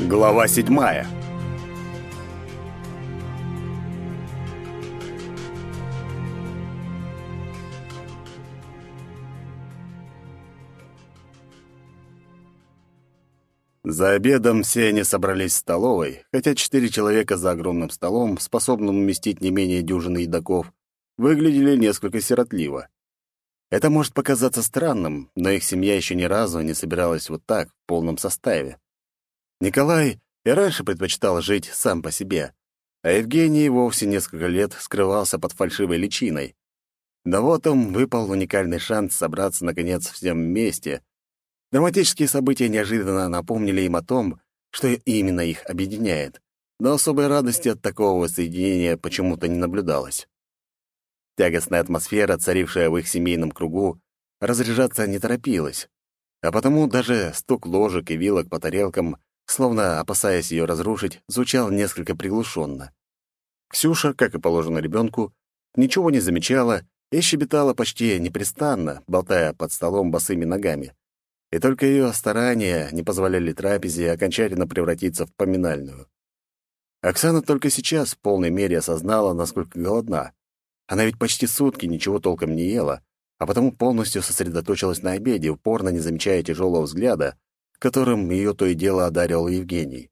Глава седьмая. За обедом все они собрались в столовой, хотя четыре человека за огромным столом, способным уместить не менее дюжины едоков, выглядели несколько сиротливо. Это может показаться странным, но их семья еще ни разу не собиралась вот так, в полном составе. Николай и раньше предпочитал жить сам по себе, а Евгений вовсе несколько лет скрывался под фальшивой личиной. Да вот им выпал уникальный шанс собраться, наконец, всем вместе. Драматические события неожиданно напомнили им о том, что именно их объединяет, но особой радости от такого воссоединения почему-то не наблюдалось. Тягостная атмосфера, царившая в их семейном кругу, разряжаться не торопилась, а потому даже стук ложек и вилок по тарелкам словно опасаясь ее разрушить, звучал несколько приглушенно. Ксюша, как и положено ребенку, ничего не замечала и щебетала почти непрестанно, болтая под столом босыми ногами. И только ее старания не позволяли трапезе окончательно превратиться в поминальную. Оксана только сейчас в полной мере осознала, насколько голодна. Она ведь почти сутки ничего толком не ела, а потому полностью сосредоточилась на обеде, упорно не замечая тяжелого взгляда, которым ее то и дело одаривал Евгений.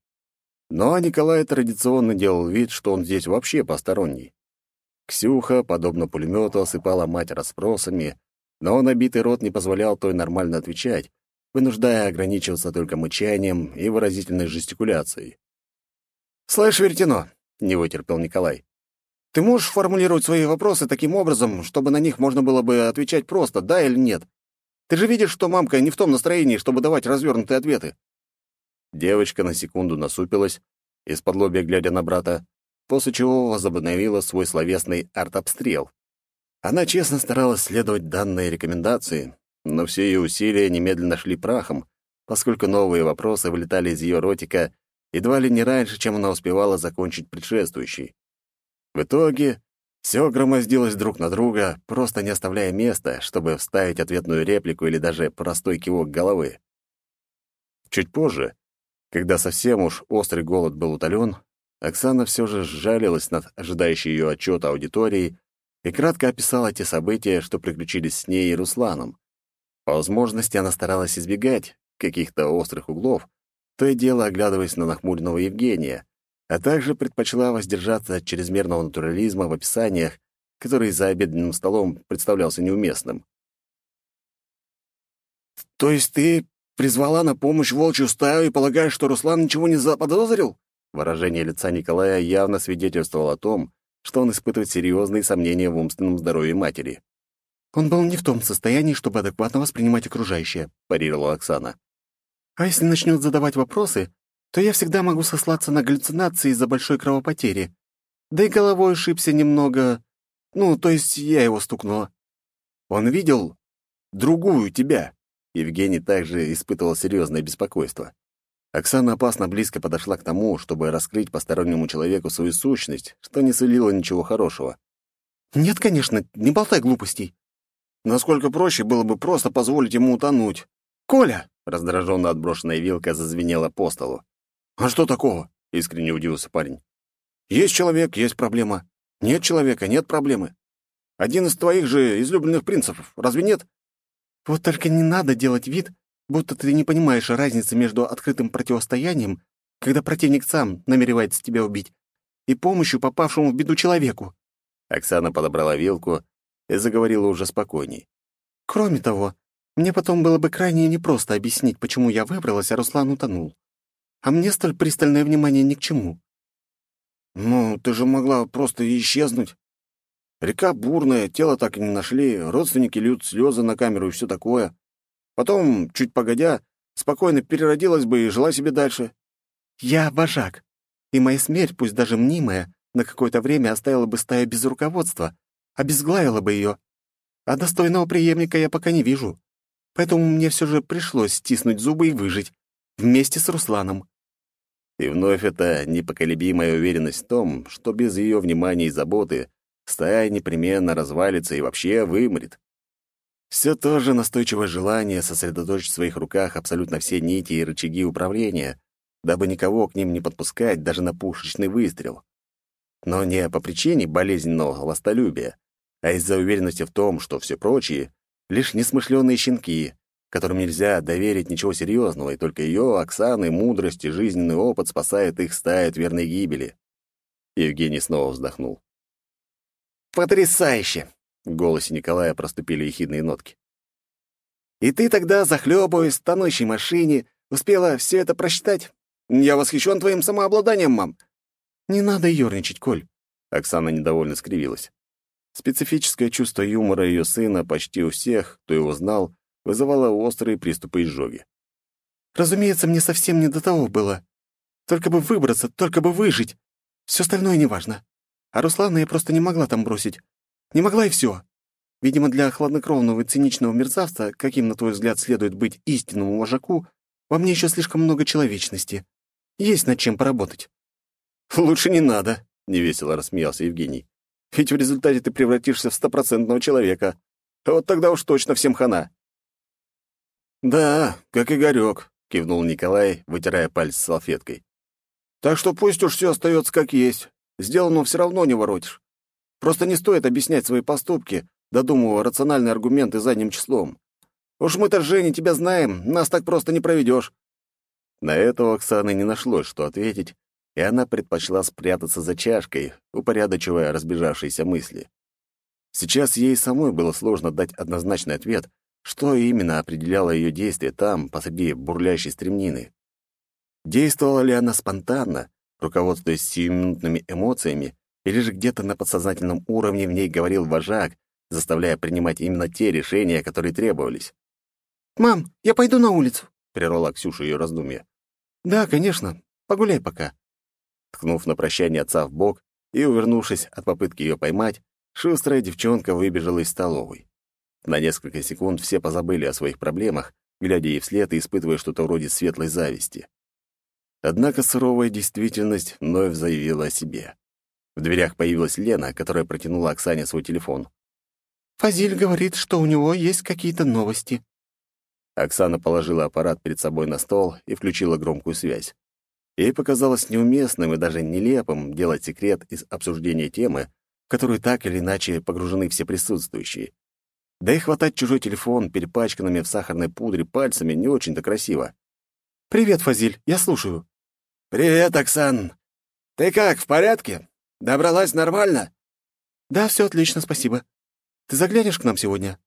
Но Николай традиционно делал вид, что он здесь вообще посторонний. Ксюха, подобно пулемету, осыпала мать расспросами, но набитый рот не позволял той нормально отвечать, вынуждая ограничиваться только мычанием и выразительной жестикуляцией. «Слышь, Вертино!» — не вытерпел Николай. «Ты можешь формулировать свои вопросы таким образом, чтобы на них можно было бы отвечать просто «да» или «нет»? Ты же видишь, что мамка не в том настроении, чтобы давать развернутые ответы». Девочка на секунду насупилась, из-под лобья глядя на брата, после чего возобновила свой словесный артобстрел. Она честно старалась следовать данной рекомендации, но все ее усилия немедленно шли прахом, поскольку новые вопросы вылетали из ее ротика едва ли не раньше, чем она успевала закончить предшествующий. В итоге все громоздилось друг на друга, просто не оставляя места, чтобы вставить ответную реплику или даже простой кивок головы. Чуть позже, когда совсем уж острый голод был утолен, Оксана все же сжалилась над ожидающей ее отчета аудиторией и кратко описала те события, что приключились с ней и Русланом. По возможности она старалась избегать каких-то острых углов, то и дело оглядываясь на нахмуренного Евгения, а также предпочла воздержаться от чрезмерного натурализма в описаниях, который за обеденным столом представлялся неуместным. «То есть ты призвала на помощь волчью стаю и полагаешь, что Руслан ничего не заподозрил?» Выражение лица Николая явно свидетельствовало о том, что он испытывает серьезные сомнения в умственном здоровье матери. «Он был не в том состоянии, чтобы адекватно воспринимать окружающее», — парировала Оксана. «А если начнет задавать вопросы, то я всегда могу сослаться на галлюцинации из-за большой кровопотери. Да и головой ошибся немного. Ну, то есть я его стукнула. Он видел другую тебя. Евгений также испытывал серьезное беспокойство. Оксана опасно близко подошла к тому, чтобы раскрыть постороннему человеку свою сущность, что не сулило ничего хорошего. «Нет, конечно, не болтай глупостей. Насколько проще было бы просто позволить ему утонуть. Коля!» Раздраженно отброшенная вилка зазвенела по столу. «А что такого?» — искренне удивился парень. «Есть человек, есть проблема. Нет человека, нет проблемы. Один из твоих же излюбленных принципов, разве нет?» «Вот только не надо делать вид, будто ты не понимаешь разницы между открытым противостоянием, когда противник сам намеревается тебя убить, и помощью попавшему в беду человеку». Оксана подобрала вилку и заговорила уже спокойней. «Кроме того, мне потом было бы крайне непросто объяснить, почему я выбралась, а Руслан утонул. А мне столь пристальное внимание ни к чему. Ну, ты же могла просто исчезнуть. Река бурная, тело так и не нашли, родственники льют слезы на камеру и все такое. Потом, чуть погодя, спокойно переродилась бы и жила себе дальше. Я вожак, и моя смерть, пусть даже мнимая, на какое-то время оставила бы стаю без руководства, обезглавила бы ее. А достойного преемника я пока не вижу. Поэтому мне все же пришлось стиснуть зубы и выжить вместе с Русланом. И вновь эта непоколебимая уверенность в том, что без ее внимания и заботы стая непременно развалится и вообще вымрет. Все то же настойчивое желание сосредоточить в своих руках абсолютно все нити и рычаги управления, дабы никого к ним не подпускать даже на пушечный выстрел. Но не по причине болезненного властолюбия, а из-за уверенности в том, что все прочие — лишь несмышленые щенки, которым нельзя доверить ничего серьезного, и только ее, Оксаны, мудрость и жизненный опыт спасают их стаи от верной гибели. Евгений снова вздохнул. «Потрясающе!» — в голосе Николая проступили ехидные нотки. «И ты тогда, захлебываясь в тонущей машине, успела все это просчитать? Я восхищен твоим самообладанием, мам!» «Не надо ерничать, Коль!» — Оксана недовольно скривилась. Специфическое чувство юмора ее сына почти у всех, кто его знал, вызывало острые приступы изжоги. «Разумеется, мне совсем не до того было. Только бы выбраться, только бы выжить. Все остальное неважно. А Руслана я просто не могла там бросить. Не могла и все. Видимо, для хладнокровного и циничного мерзавца, каким, на твой взгляд, следует быть истинному вожаку, во мне еще слишком много человечности. Есть над чем поработать». «Лучше не надо», — невесело рассмеялся Евгений. Ведь в результате ты превратишься в стопроцентного человека. Вот тогда уж точно всем хана». «Да, как Игорёк», — кивнул Николай, вытирая пальцы салфеткой. «Так что пусть уж все остается как есть. Сделано все равно не воротишь. Просто не стоит объяснять свои поступки, додумывая рациональные аргументы задним числом. Уж мы-то, Женя, тебя знаем, нас так просто не проведешь. На это у Оксаны не нашлось, что ответить, и она предпочла спрятаться за чашкой, упорядочивая разбежавшиеся мысли. Сейчас ей самой было сложно дать однозначный ответ, что именно определяло ее действия там, посреди бурлящей стремнины. Действовала ли она спонтанно, руководствуясь сиюминутными эмоциями, или же где-то на подсознательном уровне в ней говорил вожак, заставляя принимать именно те решения, которые требовались. «Мам, я пойду на улицу», — прервала Ксюша ее раздумья. «Да, конечно. Погуляй пока. Ткнув на прощание отца в бок и увернувшись от попытки ее поймать, шустрая девчонка выбежала из столовой. На несколько секунд все позабыли о своих проблемах, глядя ей вслед и испытывая что-то вроде светлой зависти. Однако суровая действительность вновь заявила о себе. В дверях появилась Лена, которая протянула Оксане свой телефон. «Фазиль говорит, что у него есть какие-то новости». Оксана положила аппарат перед собой на стол и включила громкую связь. Ей показалось неуместным и даже нелепым делать секрет из обсуждения темы, в которую так или иначе погружены все присутствующие. Да и хватать чужой телефон перепачканными в сахарной пудре пальцами не очень-то красиво. «Привет, Фазиль, я слушаю». «Привет, Оксан. Ты как, в порядке? Добралась нормально?» «Да, все отлично, спасибо. Ты заглянешь к нам сегодня?»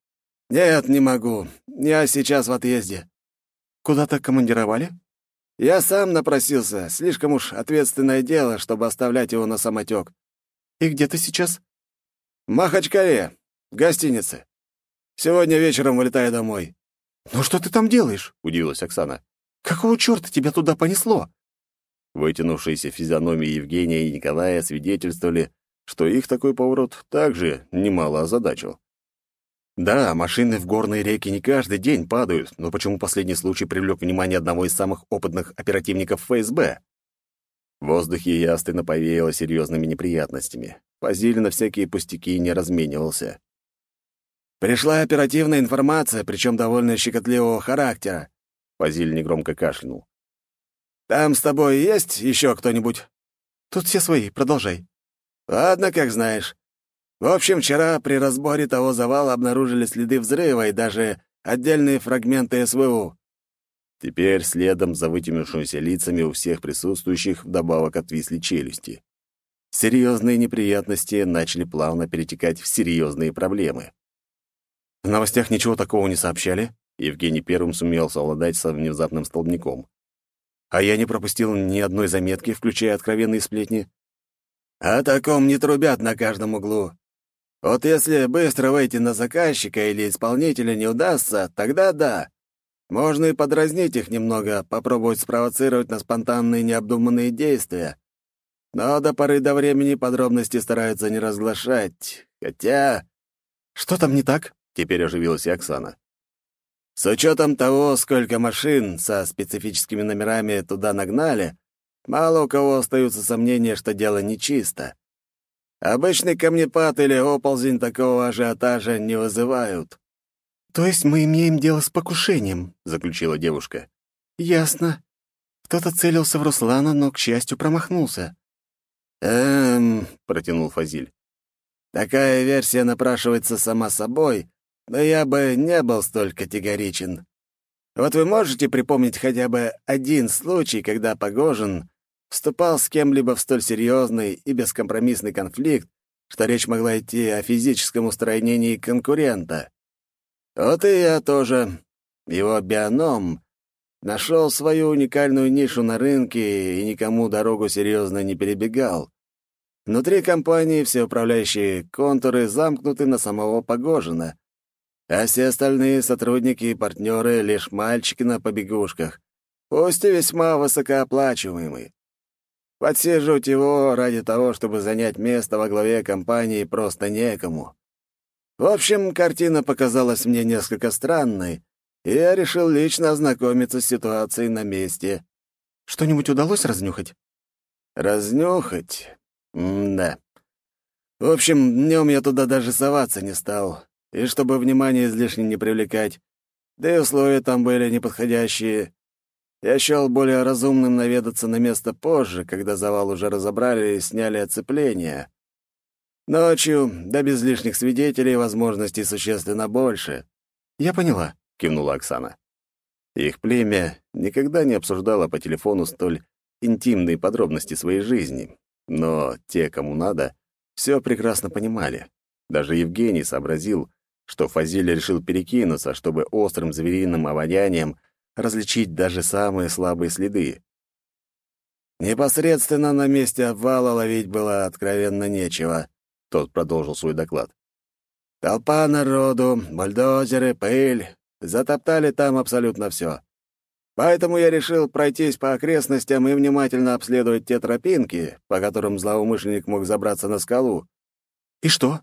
«Нет, не могу. Я сейчас в отъезде». «Куда-то командировали?» Я сам напросился. Слишком уж ответственное дело, чтобы оставлять его на самотек. И где ты сейчас? В Махачкале, в гостинице. Сегодня вечером вылетаю домой. Ну что ты там делаешь? Удивилась Оксана. Какого черта тебя туда понесло? Вытянувшиеся физиономии Евгения и Николая свидетельствовали, что их такой поворот также немало озадачил. Да, машины в горные реки не каждый день падают, но почему последний случай привлек внимание одного из самых опытных оперативников ФСБ? В воздухе ясно повеяло серьезными неприятностями. Фазиль на всякие пустяки не разменивался. «Пришла оперативная информация, причем довольно щекотливого характера», — Фазиль негромко кашлянул. «Там с тобой есть еще кто-нибудь?» «Тут все свои, продолжай». «Ладно, как знаешь. В общем, вчера при разборе того завала обнаружили следы взрыва и даже отдельные фрагменты СВУ. Теперь следом за вытянувшимися лицами у всех присутствующих вдобавок отвисли челюсти. Серьезные неприятности начали плавно перетекать в серьезные проблемы. В новостях ничего такого не сообщали. Евгений первым сумел совладать со внезапным столбняком. А я не пропустил ни одной заметки, включая откровенные сплетни. «О таком не трубят на каждом углу. Вот если быстро выйти на заказчика или исполнителя не удастся, тогда да. Можно и подразнить их немного, попробовать спровоцировать на спонтанные необдуманные действия. Но до поры до времени подробности стараются не разглашать. Хотя... Что там не так? Теперь оживилась и Оксана. С учетом того, сколько машин со специфическими номерами туда нагнали, мало у кого остаются сомнения, что дело нечисто. Обычный камнепад или оползень такого ажиотажа не вызывают». «То есть мы имеем дело с покушением», — заключила девушка. «Ясно. Кто-то целился в Руслана, но, к счастью, промахнулся. «Эм...» — протянул Фазиль. «Такая версия напрашивается сама собой, но я бы не был столь категоричен. Вот вы можете припомнить хотя бы один случай, когда Погожин вступал с кем-либо в столь серьезный и бескомпромиссный конфликт, что речь могла идти о физическом устранении конкурента? Вот и я тоже. Его бионом нашел свою уникальную нишу на рынке и никому дорогу серьезно не перебегал. Внутри компании все управляющие контуры замкнуты на самого Погожина, а все остальные сотрудники и партнеры — лишь мальчики на побегушках, пусть и весьма высокооплачиваемые. Подсиживать его ради того, чтобы занять место во главе компании, просто некому. В общем, картина показалась мне несколько странной, и я решил лично ознакомиться с ситуацией на месте. Что-нибудь удалось разнюхать? Разнюхать? М-да. В общем, днем я туда даже соваться не стал, и чтобы внимание излишне не привлекать, да и условия там были неподходящие. Я счел более разумным наведаться на место позже, когда завал уже разобрали и сняли оцепление. Ночью, да без лишних свидетелей, возможностей существенно больше. «Я поняла», — кивнула Оксана. Их племя никогда не обсуждало по телефону столь интимные подробности своей жизни, но те, кому надо, все прекрасно понимали. Даже Евгений сообразил, что Фазиль решил перекинуться, чтобы острым звериным обонянием различить даже самые слабые следы. «Непосредственно на месте обвала ловить было откровенно нечего», — тот продолжил свой доклад. «Толпа народу, бульдозеры, пыль. Затоптали там абсолютно все. Поэтому я решил пройтись по окрестностям и внимательно обследовать те тропинки, по которым злоумышленник мог забраться на скалу». «И что?»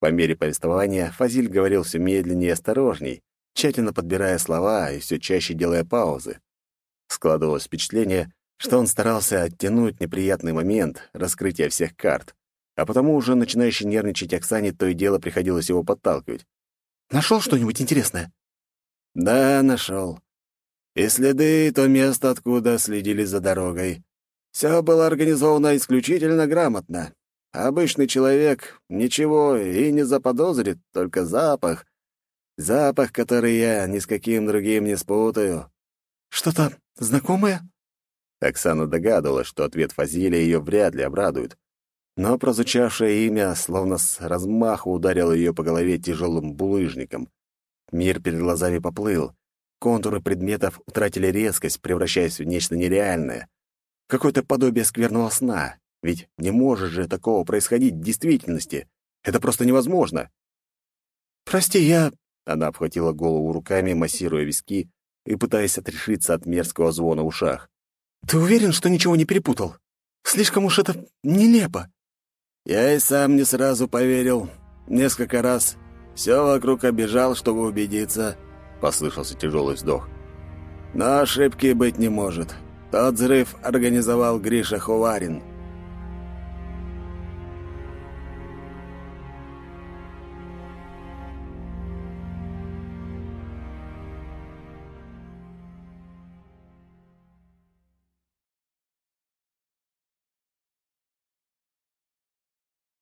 По мере повествования Фазиль говорил все медленнее и осторожней, тщательно подбирая слова и все чаще делая паузы. Складывалось впечатление, что он старался оттянуть неприятный момент раскрытия всех карт, а потому уже начинающий нервничать Оксане то и дело приходилось его подталкивать. «Нашел что-нибудь интересное?» «Да, нашел. И следы, и то место, откуда следили за дорогой. Все было организовано исключительно грамотно. Обычный человек ничего и не заподозрит, только запах. Запах, который я ни с каким другим не спутаю. Что-то знакомое? Оксана догадывалась, что ответ Фазиля ее вряд ли обрадует. Но прозвучавшее имя словно с размаху ударило ее по голове тяжелым булыжником. Мир перед глазами поплыл. Контуры предметов утратили резкость, превращаясь в нечто нереальное. Какое-то подобие скверного сна, ведь не может же такого происходить в действительности. Это просто невозможно. «Прости, я...» Она обхватила голову руками, массируя виски и пытаясь отрешиться от мерзкого звона в ушах. «Ты уверен, что ничего не перепутал? Слишком уж это нелепо». Я и сам не сразу поверил. Несколько раз все вокруг обижал, чтобы убедиться. Послышался тяжелый вздох. Но ошибки быть не может. Тот взрыв организовал Гриша Хуварин.